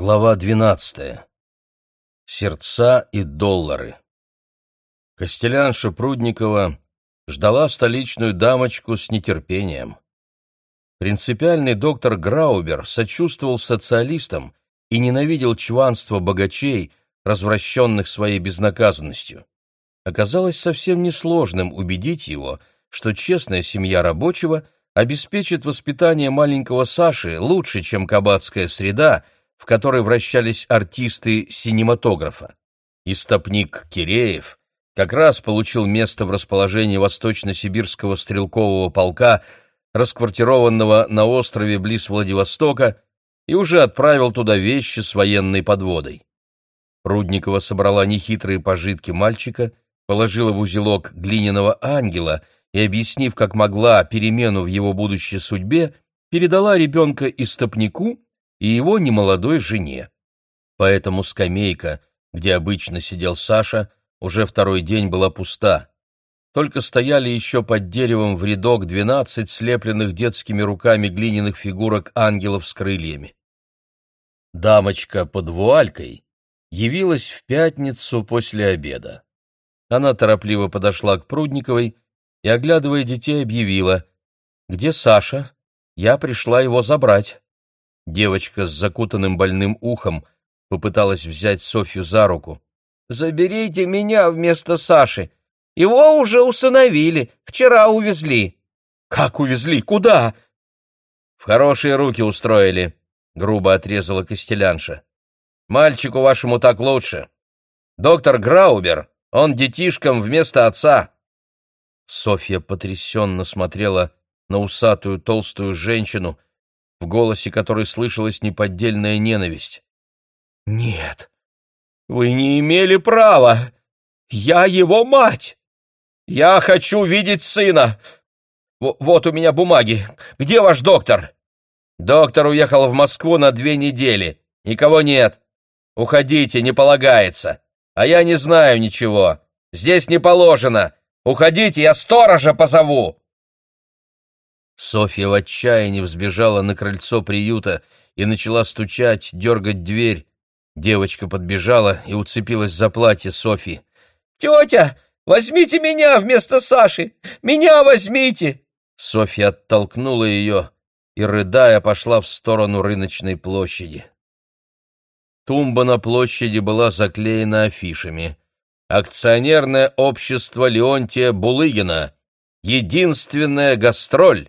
Глава двенадцатая. Сердца и доллары. Костелянша Прудникова ждала столичную дамочку с нетерпением. Принципиальный доктор Граубер сочувствовал социалистам и ненавидел чванство богачей, развращенных своей безнаказанностью. Оказалось совсем несложным убедить его, что честная семья рабочего обеспечит воспитание маленького Саши лучше, чем кабацкая среда — в которой вращались артисты синематографа. Истопник Киреев как раз получил место в расположении Восточно-Сибирского стрелкового полка, расквартированного на острове близ Владивостока, и уже отправил туда вещи с военной подводой. Рудникова собрала нехитрые пожитки мальчика, положила в узелок глиняного ангела и, объяснив, как могла, перемену в его будущей судьбе, передала ребенка истопнику и его немолодой жене. Поэтому скамейка, где обычно сидел Саша, уже второй день была пуста. Только стояли еще под деревом в рядок двенадцать слепленных детскими руками глиняных фигурок ангелов с крыльями. Дамочка под вуалькой явилась в пятницу после обеда. Она торопливо подошла к Прудниковой и, оглядывая детей, объявила, «Где Саша? Я пришла его забрать». Девочка с закутанным больным ухом попыталась взять Софью за руку. «Заберите меня вместо Саши. Его уже усыновили, вчера увезли». «Как увезли? Куда?» «В хорошие руки устроили», — грубо отрезала Костелянша. «Мальчику вашему так лучше. Доктор Граубер, он детишкам вместо отца». Софья потрясенно смотрела на усатую толстую женщину — в голосе которой слышалась неподдельная ненависть. «Нет, вы не имели права! Я его мать! Я хочу видеть сына! В вот у меня бумаги. Где ваш доктор?» «Доктор уехал в Москву на две недели. Никого нет. Уходите, не полагается. А я не знаю ничего. Здесь не положено. Уходите, я сторожа позову!» Софья в отчаянии взбежала на крыльцо приюта и начала стучать, дергать дверь. Девочка подбежала и уцепилась за платье Софьи. «Тетя, возьмите меня вместо Саши! Меня возьмите!» Софья оттолкнула ее и, рыдая, пошла в сторону рыночной площади. Тумба на площади была заклеена афишами. «Акционерное общество Леонтия Булыгина. Единственная гастроль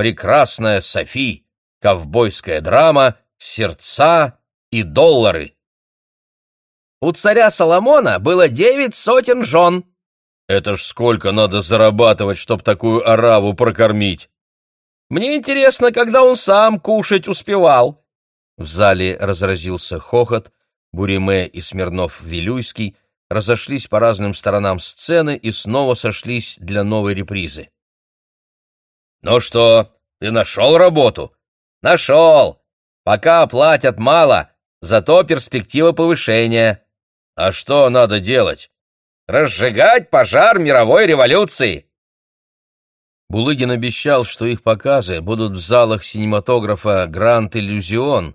прекрасная Софи, ковбойская драма, сердца и доллары. У царя Соломона было девять сотен жен. Это ж сколько надо зарабатывать, чтоб такую ораву прокормить. Мне интересно, когда он сам кушать успевал. В зале разразился хохот, Буриме и Смирнов-Вилюйский разошлись по разным сторонам сцены и снова сошлись для новой репризы. «Ну что, ты нашел работу?» «Нашел! Пока платят мало, зато перспектива повышения». «А что надо делать?» «Разжигать пожар мировой революции!» Булыгин обещал, что их показы будут в залах синематографа «Гранд Иллюзион»,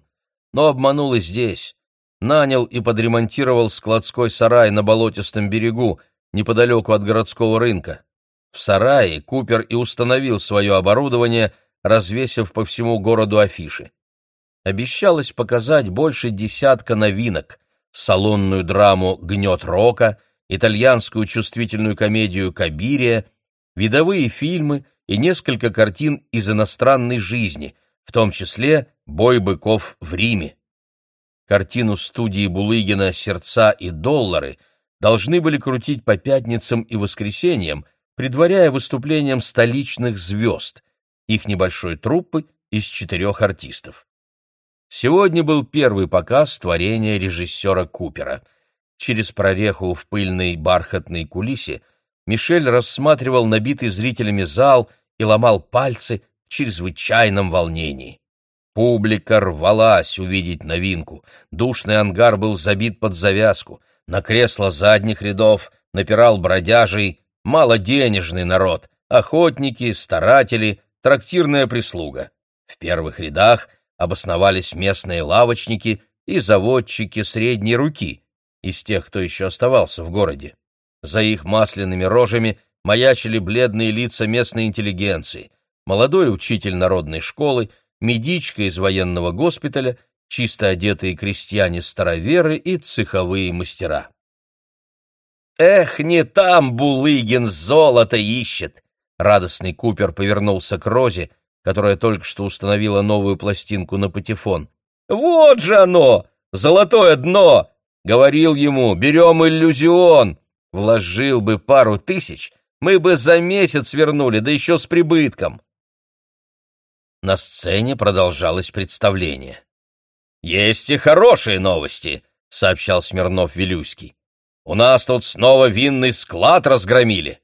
но обманул и здесь. Нанял и подремонтировал складской сарай на болотистом берегу, неподалеку от городского рынка. В сарае Купер и установил свое оборудование, развесив по всему городу афиши. Обещалось показать больше десятка новинок — салонную драму «Гнет рока», итальянскую чувствительную комедию «Кабирия», видовые фильмы и несколько картин из иностранной жизни, в том числе «Бой быков в Риме». Картину студии Булыгина «Сердца и доллары» должны были крутить по пятницам и воскресеньям, предваряя выступлением столичных звезд, их небольшой труппы из четырех артистов. Сегодня был первый показ творения режиссера Купера. Через прореху в пыльной бархатной кулисе Мишель рассматривал набитый зрителями зал и ломал пальцы в чрезвычайном волнении. Публика рвалась увидеть новинку. Душный ангар был забит под завязку. На кресло задних рядов напирал бродяжий малоденежный народ, охотники, старатели, трактирная прислуга. В первых рядах обосновались местные лавочники, и заводчики средней руки, из тех, кто еще оставался в городе. За их масляными рожами маячили бледные лица местной интеллигенции, молодой учитель народной школы, медичка из военного госпиталя, чисто одетые крестьяне-староверы и цеховые мастера. «Эх, не там Булыгин золото ищет!» Радостный Купер повернулся к Розе, которая только что установила новую пластинку на патефон. «Вот же оно! Золотое дно! Говорил ему, берем иллюзион! Вложил бы пару тысяч, мы бы за месяц вернули, да еще с прибытком!» На сцене продолжалось представление. «Есть и хорошие новости», — сообщал Смирнов-Вилюйский. «У нас тут снова винный склад разгромили».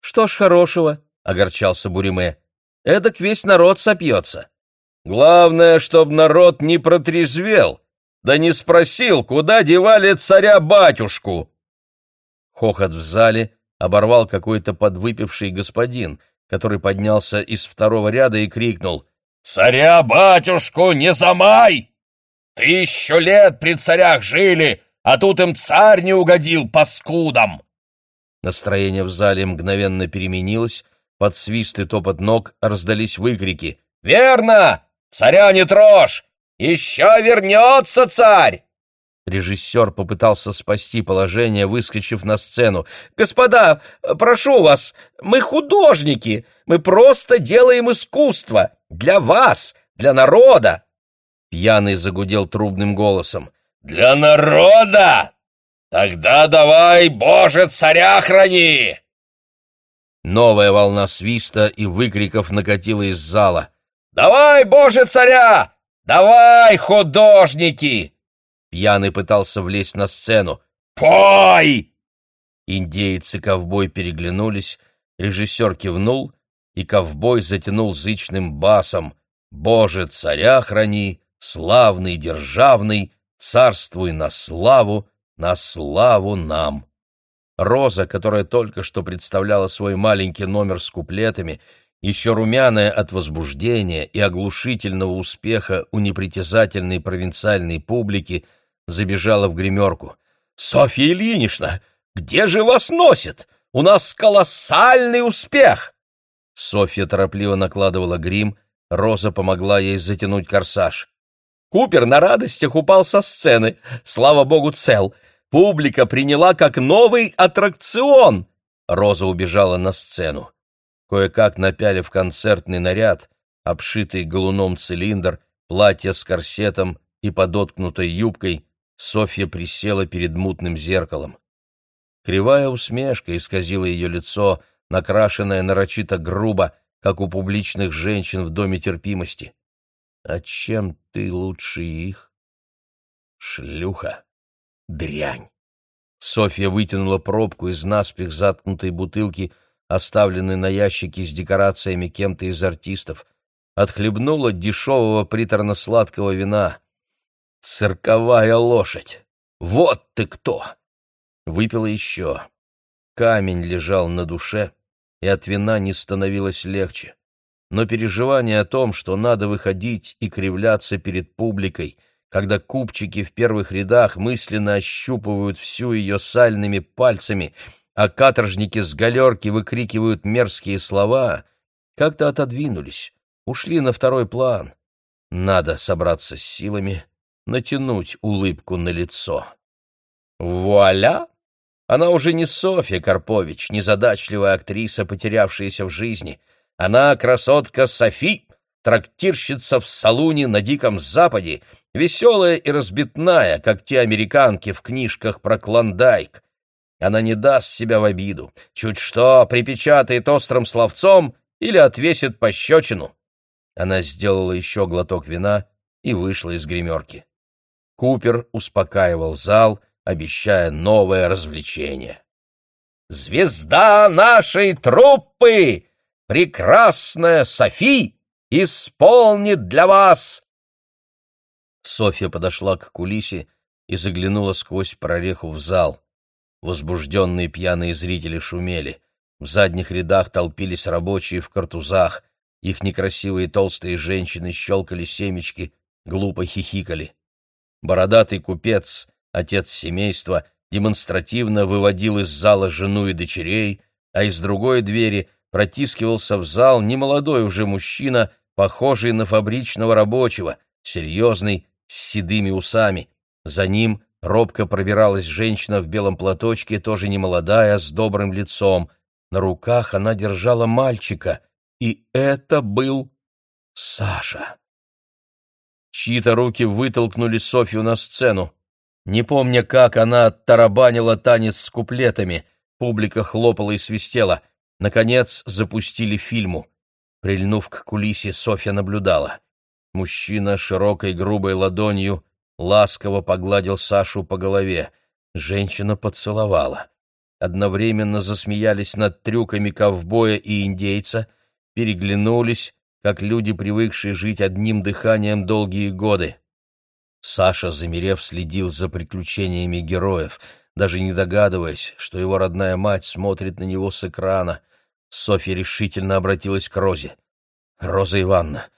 «Что ж хорошего?» — огорчался Буриме. «Эдак весь народ сопьется». «Главное, чтоб народ не протрезвел, да не спросил, куда девали царя-батюшку». Хохот в зале оборвал какой-то подвыпивший господин, который поднялся из второго ряда и крикнул «Царя-батюшку не замай!» Тысячу лет при царях жили, а тут им царь не угодил паскудам!» Настроение в зале мгновенно переменилось, под свист и топот ног раздались выкрики. «Верно! Царя не трожь! Еще вернется царь!» Режиссер попытался спасти положение, выскочив на сцену. «Господа, прошу вас, мы художники, мы просто делаем искусство. Для вас, для народа. Пьяный загудел трубным голосом. «Для народа! Тогда давай, Боже, царя храни!» Новая волна свиста и выкриков накатила из зала. «Давай, Боже, царя! Давай, художники!» Пьяный пытался влезть на сцену. «Пой!» Индеец и ковбой переглянулись, режиссер кивнул, и ковбой затянул зычным басом «Боже, царя храни! славный, державный, царствуй на славу, на славу нам. Роза, которая только что представляла свой маленький номер с куплетами, еще румяная от возбуждения и оглушительного успеха у непритязательной провинциальной публики, забежала в гримерку. «Софья Ильинична, где же вас носит? У нас колоссальный успех!» Софья торопливо накладывала грим, Роза помогла ей затянуть корсаж. Купер на радостях упал со сцены. Слава богу, цел. Публика приняла как новый аттракцион. Роза убежала на сцену. Кое-как напялив концертный наряд, обшитый галуном цилиндр, платье с корсетом и подоткнутой юбкой, Софья присела перед мутным зеркалом. Кривая усмешка исказила ее лицо, накрашенное нарочито грубо, как у публичных женщин в доме терпимости. А чем ты лучше их? Шлюха. Дрянь. Софья вытянула пробку из наспех заткнутой бутылки, оставленной на ящике с декорациями кем-то из артистов, отхлебнула дешевого приторно-сладкого вина. «Цирковая лошадь! Вот ты кто!» Выпила еще. Камень лежал на душе, и от вина не становилось легче но переживание о том, что надо выходить и кривляться перед публикой, когда купчики в первых рядах мысленно ощупывают всю ее сальными пальцами, а каторжники с галерки выкрикивают мерзкие слова, как-то отодвинулись, ушли на второй план. Надо собраться с силами, натянуть улыбку на лицо. Вуаля! Она уже не Софья Карпович, незадачливая актриса, потерявшаяся в жизни — она красотка Софи, трактирщица в салуне на Диком Западе, веселая и разбитная, как те американки в книжках про Клондайк. Она не даст себя в обиду, чуть что припечатает острым словцом или отвесит пощечину. Она сделала еще глоток вина и вышла из гримерки. Купер успокаивал зал, обещая новое развлечение. «Звезда нашей труппы!» Прекрасная Софи исполнит для вас!» Софья подошла к кулисе и заглянула сквозь прореху в зал. Возбужденные пьяные зрители шумели. В задних рядах толпились рабочие в картузах. Их некрасивые толстые женщины щелкали семечки, глупо хихикали. Бородатый купец, отец семейства, демонстративно выводил из зала жену и дочерей, а из другой двери протискивался в зал немолодой уже мужчина, похожий на фабричного рабочего, серьезный, с седыми усами. За ним робко пробиралась женщина в белом платочке, тоже немолодая, с добрым лицом. На руках она держала мальчика, и это был Саша. Чьи-то руки вытолкнули Софью на сцену. Не помня, как она тарабанила танец с куплетами, публика хлопала и свистела. Наконец запустили фильму. Прильнув к кулисе, Софья наблюдала. Мужчина широкой грубой ладонью ласково погладил Сашу по голове. Женщина поцеловала. Одновременно засмеялись над трюками ковбоя и индейца, переглянулись, как люди, привыкшие жить одним дыханием долгие годы. Саша, замерев, следил за приключениями героев, даже не догадываясь, что его родная мать смотрит на него с экрана. Софья решительно обратилась к Розе. «Роза Ивановна,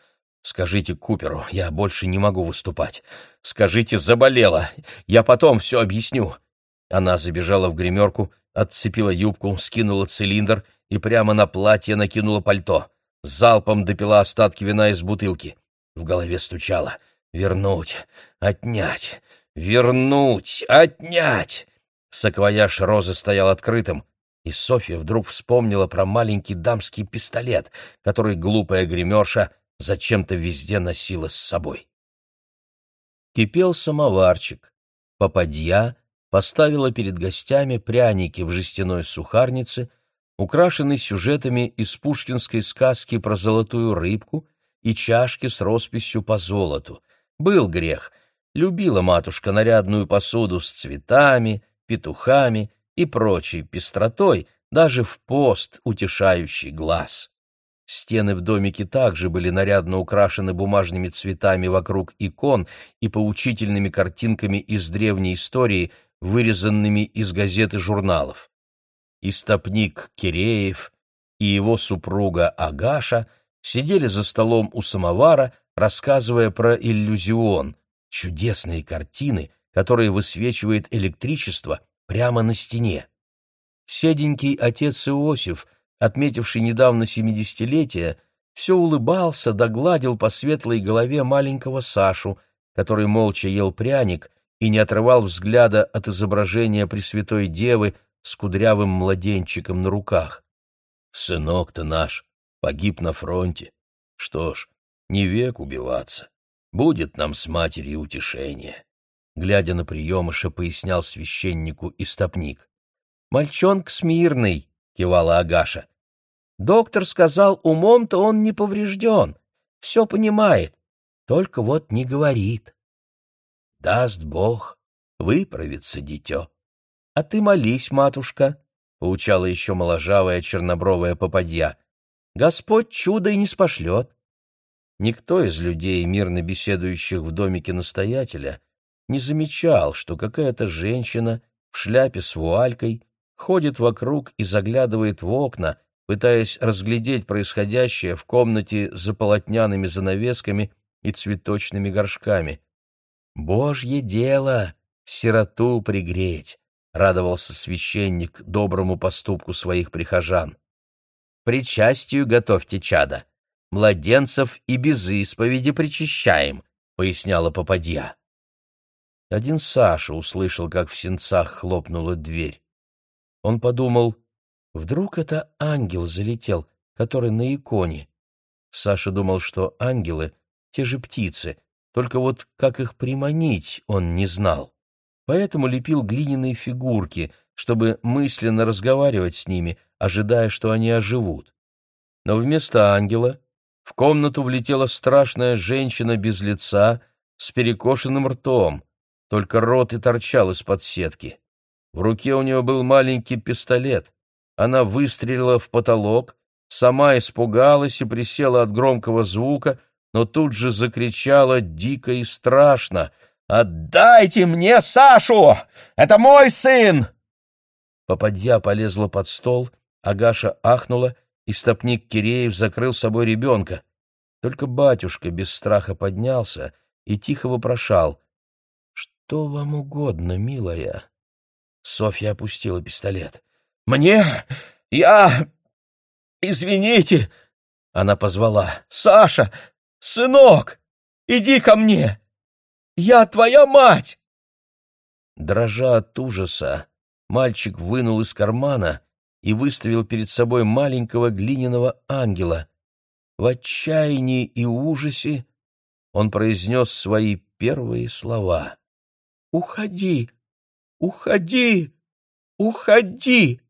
скажите Куперу, я больше не могу выступать. Скажите, заболела. Я потом все объясню». Она забежала в гримерку, отцепила юбку, скинула цилиндр и прямо на платье накинула пальто. Залпом допила остатки вина из бутылки. В голове стучало — Вернуть, отнять, вернуть, отнять! Саквояж Розы стоял открытым, и Софья вдруг вспомнила про маленький дамский пистолет, который глупая гримерша зачем-то везде носила с собой. Кипел самоварчик. Попадья поставила перед гостями пряники в жестяной сухарнице, украшенной сюжетами из пушкинской сказки про золотую рыбку и чашки с росписью по золоту — был грех. Любила матушка нарядную посуду с цветами, петухами и прочей пестротой, даже в пост, утешающий глаз. Стены в домике также были нарядно украшены бумажными цветами вокруг икон и поучительными картинками из древней истории, вырезанными из газет и журналов. Истопник Киреев и его супруга Агаша сидели за столом у самовара, рассказывая про иллюзион, чудесные картины, которые высвечивает электричество прямо на стене. Седенький отец Иосиф, отметивший недавно семидесятилетие, все улыбался, догладил по светлой голове маленького Сашу, который молча ел пряник и не отрывал взгляда от изображения Пресвятой Девы с кудрявым младенчиком на руках. «Сынок-то наш погиб на фронте. Что ж, не век убиваться. Будет нам с матерью утешение. Глядя на приемыша, пояснял священнику истопник. «Мальчонка смирный», — кивала Агаша. «Доктор сказал, умом-то он не поврежден, все понимает, только вот не говорит». «Даст Бог, выправится дитё». «А ты молись, матушка», — поучала еще моложавая чернобровая попадья. «Господь чудо и не спошлет. Никто из людей, мирно беседующих в домике настоятеля, не замечал, что какая-то женщина в шляпе с вуалькой ходит вокруг и заглядывает в окна, пытаясь разглядеть происходящее в комнате за полотняными занавесками и цветочными горшками. «Божье дело! Сироту пригреть!» — радовался священник доброму поступку своих прихожан. «Причастию готовьте чада!» младенцев и без исповеди причащаем», — поясняла попадья. Один Саша услышал, как в сенцах хлопнула дверь. Он подумал, вдруг это ангел залетел, который на иконе. Саша думал, что ангелы — те же птицы, только вот как их приманить он не знал. Поэтому лепил глиняные фигурки, чтобы мысленно разговаривать с ними, ожидая, что они оживут. Но вместо ангела в комнату влетела страшная женщина без лица, с перекошенным ртом, только рот и торчал из-под сетки. В руке у нее был маленький пистолет. Она выстрелила в потолок, сама испугалась и присела от громкого звука, но тут же закричала дико и страшно. «Отдайте мне Сашу! Это мой сын!» Попадья полезла под стол, Агаша ахнула и стопник Киреев закрыл собой ребенка. Только батюшка без страха поднялся и тихо вопрошал. Что вам угодно, милая?» Софья опустила пистолет. «Мне? Я... Извините!» Она позвала. «Саша! Сынок! Иди ко мне! Я твоя мать!» Дрожа от ужаса, мальчик вынул из кармана и выставил перед собой маленького глиняного ангела. В отчаянии и ужасе он произнес свои первые слова. «Уходи! Уходи! Уходи!»